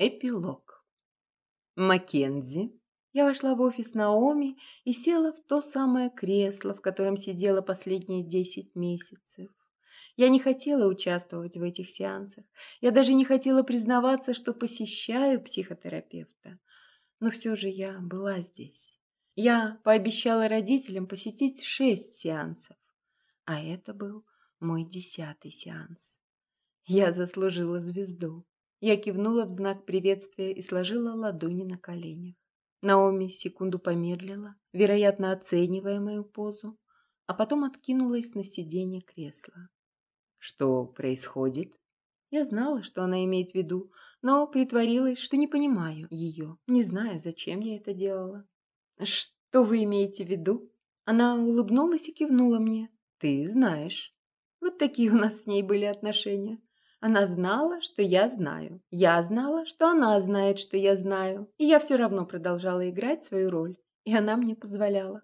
Эпилог. Маккензи. Я вошла в офис Наоми и села в то самое кресло, в котором сидела последние десять месяцев. Я не хотела участвовать в этих сеансах. Я даже не хотела признаваться, что посещаю психотерапевта. Но все же я была здесь. Я пообещала родителям посетить шесть сеансов. А это был мой десятый сеанс. Я заслужила звезду. Я кивнула в знак приветствия и сложила ладони на коленях. Наоми секунду помедлила, вероятно, оценивая мою позу, а потом откинулась на сиденье кресла. «Что происходит?» Я знала, что она имеет в виду, но притворилась, что не понимаю ее. Не знаю, зачем я это делала. «Что вы имеете в виду?» Она улыбнулась и кивнула мне. «Ты знаешь». Вот такие у нас с ней были отношения. Она знала, что я знаю. Я знала, что она знает, что я знаю. И я все равно продолжала играть свою роль. И она мне позволяла.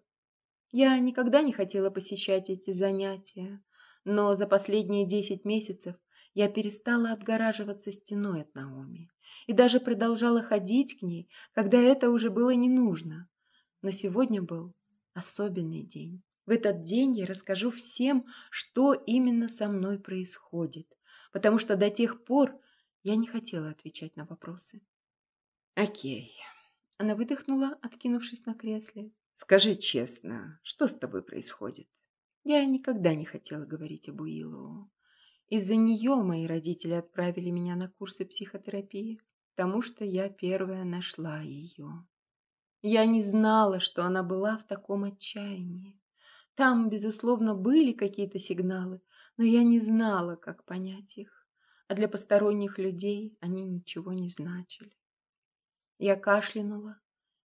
Я никогда не хотела посещать эти занятия. Но за последние десять месяцев я перестала отгораживаться стеной от Наоми. И даже продолжала ходить к ней, когда это уже было не нужно. Но сегодня был особенный день. В этот день я расскажу всем, что именно со мной происходит потому что до тех пор я не хотела отвечать на вопросы. «Окей». Она выдохнула, откинувшись на кресле. «Скажи честно, что с тобой происходит?» Я никогда не хотела говорить об Уиллоу. Из-за нее мои родители отправили меня на курсы психотерапии, потому что я первая нашла ее. Я не знала, что она была в таком отчаянии. Там, безусловно, были какие-то сигналы, но я не знала, как понять их, а для посторонних людей они ничего не значили. Я кашлянула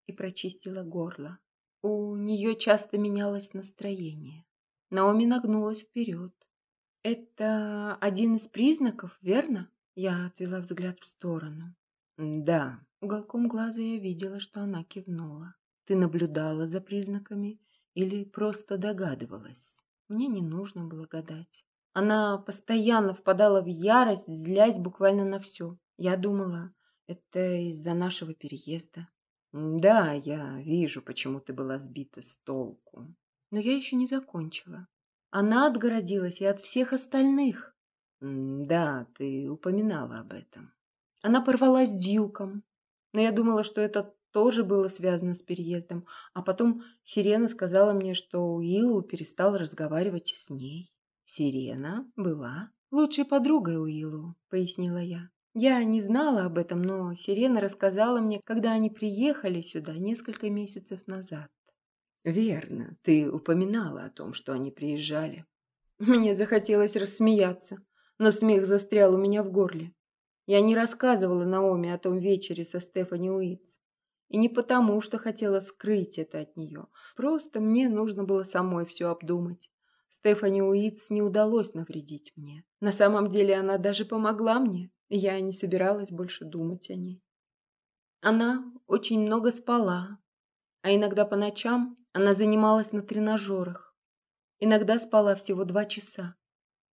и прочистила горло. У нее часто менялось настроение. Наоми нагнулась вперед. «Это один из признаков, верно?» Я отвела взгляд в сторону. «Да». Уголком глаза я видела, что она кивнула. «Ты наблюдала за признаками или просто догадывалась?» Мне не нужно было гадать. Она постоянно впадала в ярость, злясь буквально на все. Я думала, это из-за нашего переезда. Да, я вижу, почему ты была сбита с толку. Но я еще не закончила. Она отгородилась и от всех остальных. Да, ты упоминала об этом. Она порвалась с Дьюком. Но я думала, что это тоже было связано с переездом. А потом Сирена сказала мне, что Уиллоу перестал разговаривать с ней. Сирена была лучшей подругой Уиллу, пояснила я. Я не знала об этом, но Сирена рассказала мне, когда они приехали сюда несколько месяцев назад. Верно, ты упоминала о том, что они приезжали. Мне захотелось рассмеяться, но смех застрял у меня в горле. Я не рассказывала Наоми о том вечере со Стефани Уитс. И не потому, что хотела скрыть это от нее. Просто мне нужно было самой все обдумать. Стефани Уитс не удалось навредить мне. На самом деле она даже помогла мне, я не собиралась больше думать о ней. Она очень много спала, а иногда по ночам она занималась на тренажерах. Иногда спала всего два часа,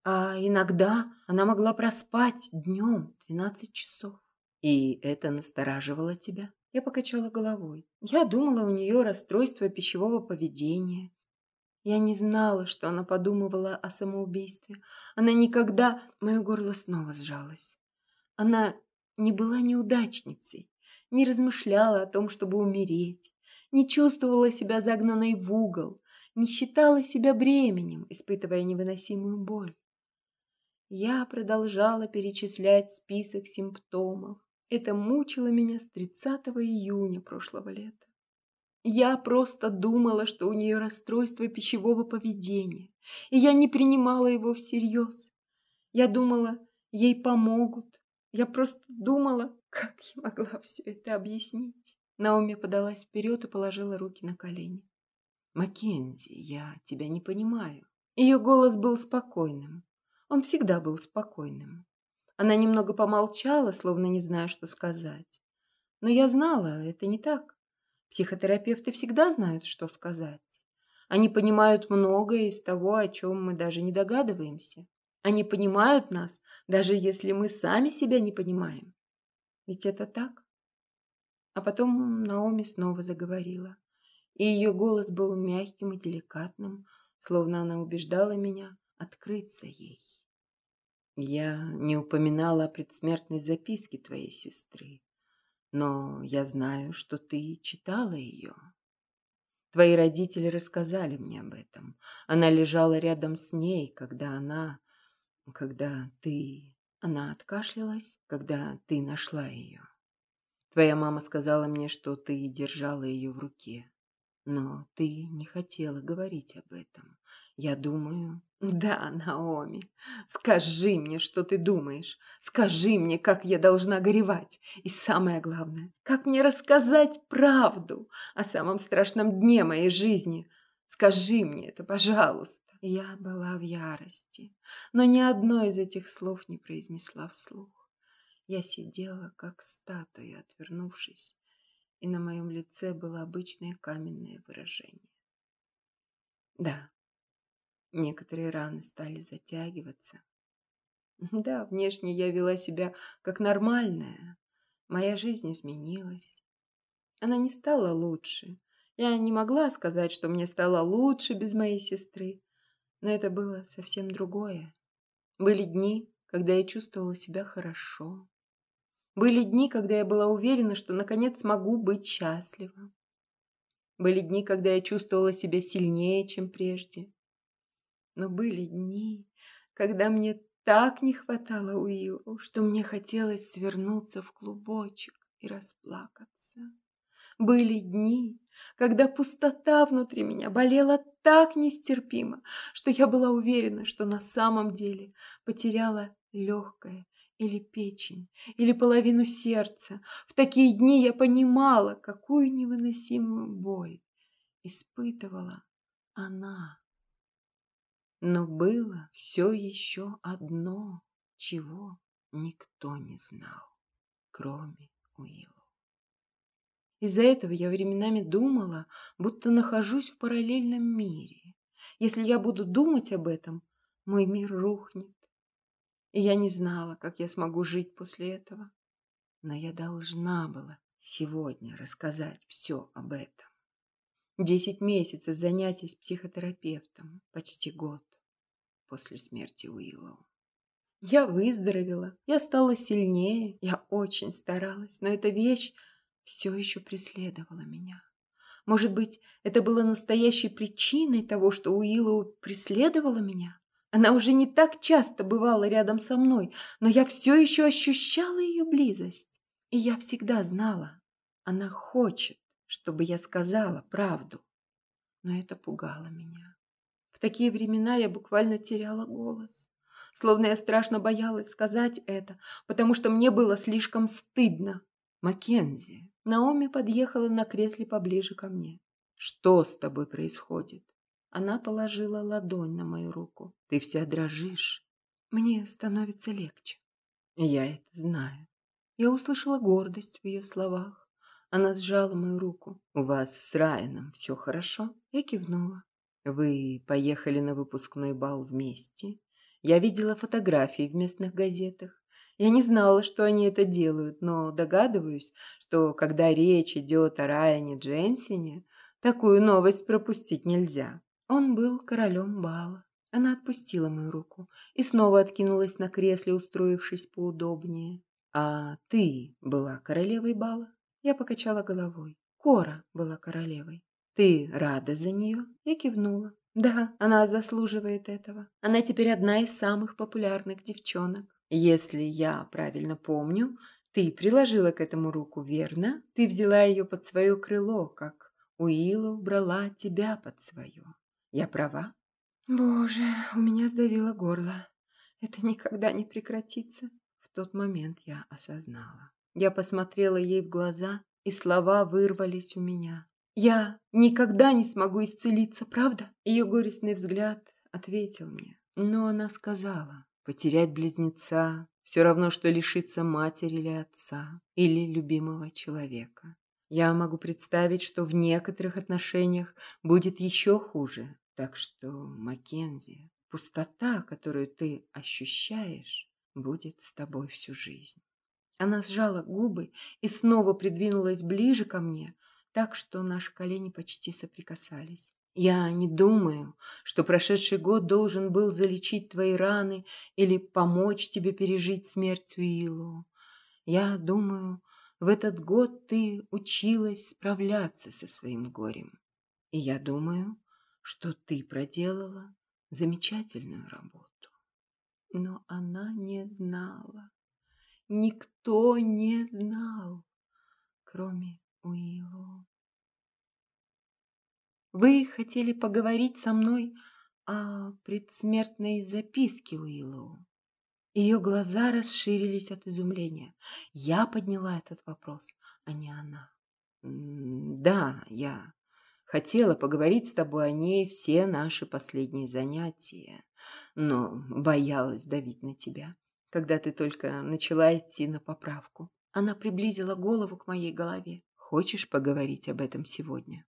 а иногда она могла проспать днем 12 часов. И это настораживало тебя? Я покачала головой. Я думала, у нее расстройство пищевого поведения я не знала, что она подумывала о самоубийстве. Она никогда... Мое горло снова сжалось. Она не была неудачницей, не размышляла о том, чтобы умереть, не чувствовала себя загнанной в угол, не считала себя бременем, испытывая невыносимую боль. Я продолжала перечислять список симптомов. Это мучило меня с 30 июня прошлого лета. Я просто думала, что у нее расстройство пищевого поведения, и я не принимала его всерьез. Я думала, ей помогут. Я просто думала, как я могла все это объяснить. Наоми подалась вперед и положила руки на колени. «Маккензи, я тебя не понимаю». Ее голос был спокойным. Он всегда был спокойным. Она немного помолчала, словно не зная, что сказать. Но я знала, это не так. Психотерапевты всегда знают, что сказать. Они понимают многое из того, о чем мы даже не догадываемся. Они понимают нас, даже если мы сами себя не понимаем. Ведь это так? А потом Наоми снова заговорила, и ее голос был мягким и деликатным, словно она убеждала меня открыться ей. Я не упоминала о предсмертной записке твоей сестры, но я знаю, что ты читала ее. Твои родители рассказали мне об этом. Она лежала рядом с ней, когда она... Когда ты... Она откашлялась, когда ты нашла ее. Твоя мама сказала мне, что ты держала ее в руке. Но ты не хотела говорить об этом. Я думаю... Да, Наоми, скажи мне, что ты думаешь. Скажи мне, как я должна горевать. И самое главное, как мне рассказать правду о самом страшном дне моей жизни. Скажи мне это, пожалуйста. Я была в ярости, но ни одно из этих слов не произнесла вслух. Я сидела, как статуя, отвернувшись, и на моем лице было обычное каменное выражение. Да, некоторые раны стали затягиваться. Да, внешне я вела себя как нормальная. Моя жизнь изменилась. Она не стала лучше. Я не могла сказать, что мне стало лучше без моей сестры. Но это было совсем другое. Были дни, когда я чувствовала себя хорошо. Были дни, когда я была уверена, что наконец смогу быть счастлива. Были дни, когда я чувствовала себя сильнее, чем прежде. Но были дни, когда мне так не хватало Уиллу, что мне хотелось свернуться в клубочек и расплакаться. Были дни, когда пустота внутри меня болела так нестерпимо, что я была уверена, что на самом деле потеряла легкое или печень, или половину сердца. В такие дни я понимала, какую невыносимую боль испытывала она. Но было все еще одно, чего никто не знал, кроме Уилла. Из-за этого я временами думала, будто нахожусь в параллельном мире. Если я буду думать об этом, мой мир рухнет. И я не знала, как я смогу жить после этого. Но я должна была сегодня рассказать все об этом. Десять месяцев занятий с психотерапевтом, почти год после смерти Уиллоу. Я выздоровела, я стала сильнее, я очень старалась, но эта вещь все еще преследовала меня. Может быть, это было настоящей причиной того, что Уиллоу преследовала меня? Она уже не так часто бывала рядом со мной, но я все еще ощущала ее близость. И я всегда знала, она хочет, чтобы я сказала правду. Но это пугало меня. Такие времена я буквально теряла голос. Словно я страшно боялась сказать это, потому что мне было слишком стыдно. Маккензи, Наоми подъехала на кресле поближе ко мне. Что с тобой происходит? Она положила ладонь на мою руку. Ты вся дрожишь. Мне становится легче. Я это знаю. Я услышала гордость в ее словах. Она сжала мою руку. «У вас с Райаном все хорошо?» Я кивнула. «Вы поехали на выпускной бал вместе?» Я видела фотографии в местных газетах. Я не знала, что они это делают, но догадываюсь, что когда речь идет о Райане Дженсине, такую новость пропустить нельзя. Он был королем бала. Она отпустила мою руку и снова откинулась на кресле, устроившись поудобнее. «А ты была королевой бала?» Я покачала головой. Кора была королевой. «Ты рада за нее?» Я кивнула. «Да, она заслуживает этого. Она теперь одна из самых популярных девчонок. Если я правильно помню, ты приложила к этому руку, верно? Ты взяла ее под свое крыло, как Уилла брала тебя под свое. Я права? Боже, у меня сдавило горло. Это никогда не прекратится. В тот момент я осознала. Я посмотрела ей в глаза, и слова вырвались у меня. Я никогда не смогу исцелиться, правда? Ее горестный взгляд ответил мне. Но она сказала, потерять близнеца все равно, что лишиться матери или отца, или любимого человека. Я могу представить, что в некоторых отношениях будет еще хуже, так что, Маккензи, пустота, которую ты ощущаешь, будет с тобой всю жизнь. Она сжала губы и снова придвинулась ближе ко мне, так что наши колени почти соприкасались. Я не думаю, что прошедший год должен был залечить твои раны или помочь тебе пережить смерть Уиллу. Я думаю, в этот год ты училась справляться со своим горем. И я думаю, что ты проделала замечательную работу. Но она не знала. Никто не знал, кроме Уиллу. Вы хотели поговорить со мной о предсмертной записке Уиллоу. Ее глаза расширились от изумления. Я подняла этот вопрос, а не она. «Да, я хотела поговорить с тобой о ней все наши последние занятия, но боялась давить на тебя, когда ты только начала идти на поправку». Она приблизила голову к моей голове. «Хочешь поговорить об этом сегодня?»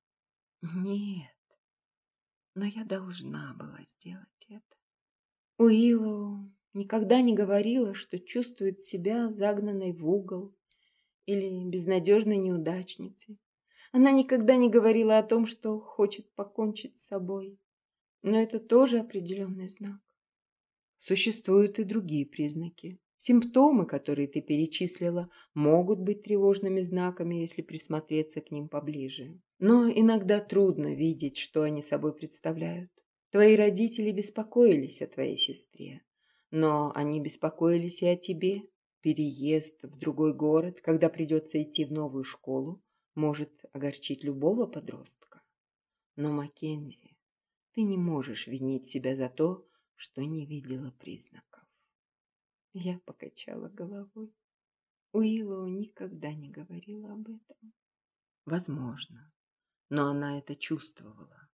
«Нет, но я должна была сделать это». Уиллоу никогда не говорила, что чувствует себя загнанной в угол или безнадежной неудачницей. Она никогда не говорила о том, что хочет покончить с собой. Но это тоже определенный знак. Существуют и другие признаки. Симптомы, которые ты перечислила, могут быть тревожными знаками, если присмотреться к ним поближе. Но иногда трудно видеть, что они собой представляют. Твои родители беспокоились о твоей сестре. Но они беспокоились и о тебе. Переезд в другой город, когда придется идти в новую школу, может огорчить любого подростка. Но, Маккензи, ты не можешь винить себя за то, что не видела признаков. Я покачала головой. Уиллоу никогда не говорила об этом. Возможно, но она это чувствовала.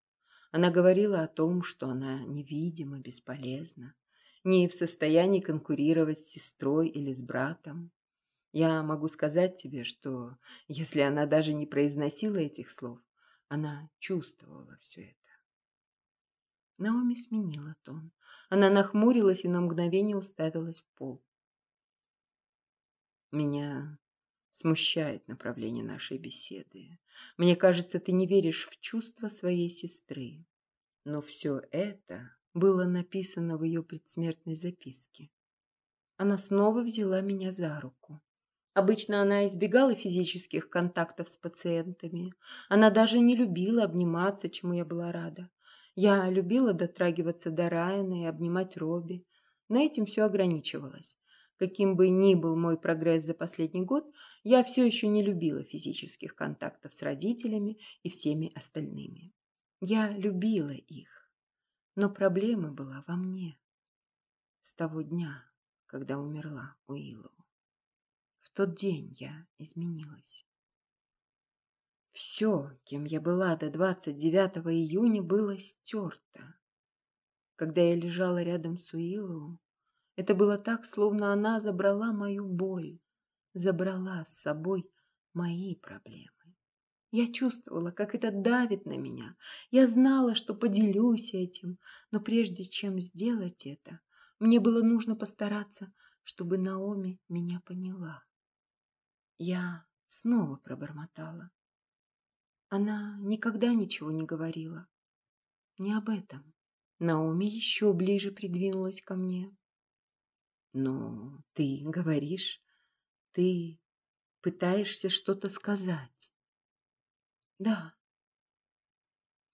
Она говорила о том, что она невидима, бесполезна, не в состоянии конкурировать с сестрой или с братом. Я могу сказать тебе, что если она даже не произносила этих слов, она чувствовала все это. Наоми сменила тон. Она нахмурилась и на мгновение уставилась в пол. Меня смущает направление нашей беседы. Мне кажется, ты не веришь в чувства своей сестры. Но все это было написано в ее предсмертной записке. Она снова взяла меня за руку. Обычно она избегала физических контактов с пациентами. Она даже не любила обниматься, чему я была рада. Я любила дотрагиваться до Райана и обнимать Робби, но этим все ограничивалось. Каким бы ни был мой прогресс за последний год, я все еще не любила физических контактов с родителями и всеми остальными. Я любила их, но проблема была во мне. С того дня, когда умерла Уиллоу. В тот день я изменилась. Все, кем я была до 29 июня, было стерто. Когда я лежала рядом с Уиллоу, это было так, словно она забрала мою боль, забрала с собой мои проблемы. Я чувствовала, как это давит на меня. Я знала, что поделюсь этим, но прежде чем сделать это, мне было нужно постараться, чтобы Наоми меня поняла. Я снова пробормотала. Она никогда ничего не говорила. Не об этом. Наоми еще ближе придвинулась ко мне. Но ты говоришь, ты пытаешься что-то сказать. Да.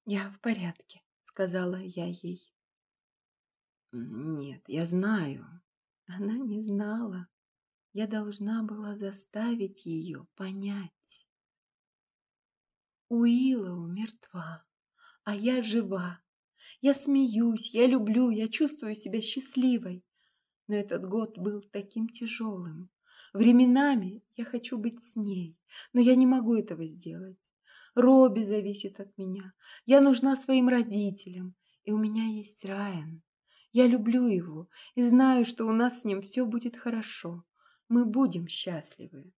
Я в порядке, сказала я ей. Нет, я знаю. Она не знала. Я должна была заставить ее понять. Уилла мертва, а я жива. Я смеюсь, я люблю, я чувствую себя счастливой. Но этот год был таким тяжелым. Временами я хочу быть с ней, но я не могу этого сделать. Робби зависит от меня. Я нужна своим родителям. И у меня есть Райан. Я люблю его и знаю, что у нас с ним все будет хорошо. Мы будем счастливы.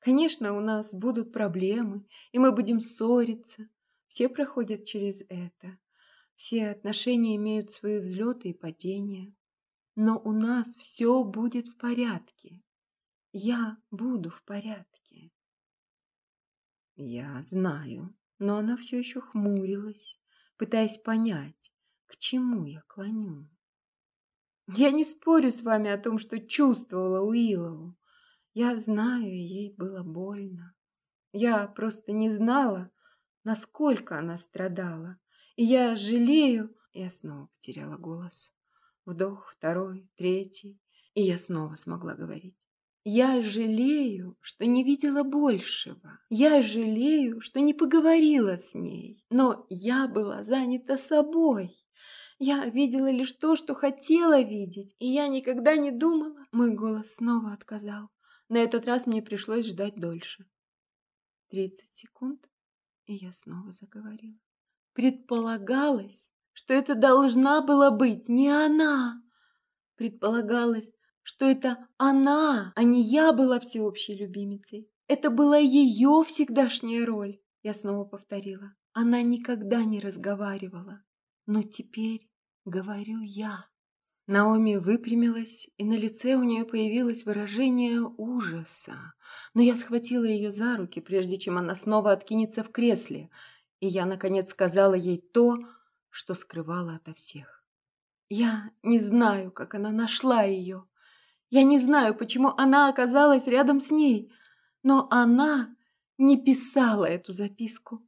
Конечно, у нас будут проблемы, и мы будем ссориться. Все проходят через это. Все отношения имеют свои взлеты и падения. Но у нас все будет в порядке. Я буду в порядке. Я знаю, но она все еще хмурилась, пытаясь понять, к чему я клоню. Я не спорю с вами о том, что чувствовала Уиллову. Я знаю, ей было больно. Я просто не знала, насколько она страдала. И я жалею... Я снова потеряла голос. Вдох, второй, третий. И я снова смогла говорить. Я жалею, что не видела большего. Я жалею, что не поговорила с ней. Но я была занята собой. Я видела лишь то, что хотела видеть, и я никогда не думала. Мой голос снова отказал. На этот раз мне пришлось ждать дольше. Тридцать секунд, и я снова заговорила. Предполагалось, что это должна была быть не она. Предполагалось, что это она, а не я была всеобщей любимицей. Это была ее всегдашняя роль. Я снова повторила. Она никогда не разговаривала. Но теперь говорю я. Наоми выпрямилась, и на лице у нее появилось выражение ужаса. Но я схватила ее за руки, прежде чем она снова откинется в кресле, и я, наконец, сказала ей то, что скрывала ото всех. Я не знаю, как она нашла ее. Я не знаю, почему она оказалась рядом с ней, но она не писала эту записку.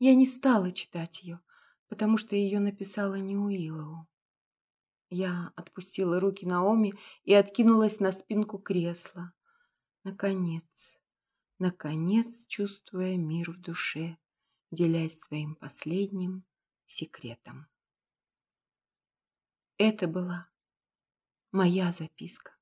Я не стала читать ее, потому что ее написала не Уиллоу. Я отпустила руки Наоми и откинулась на спинку кресла. Наконец, наконец, чувствуя мир в душе, делясь своим последним секретом. Это была моя записка.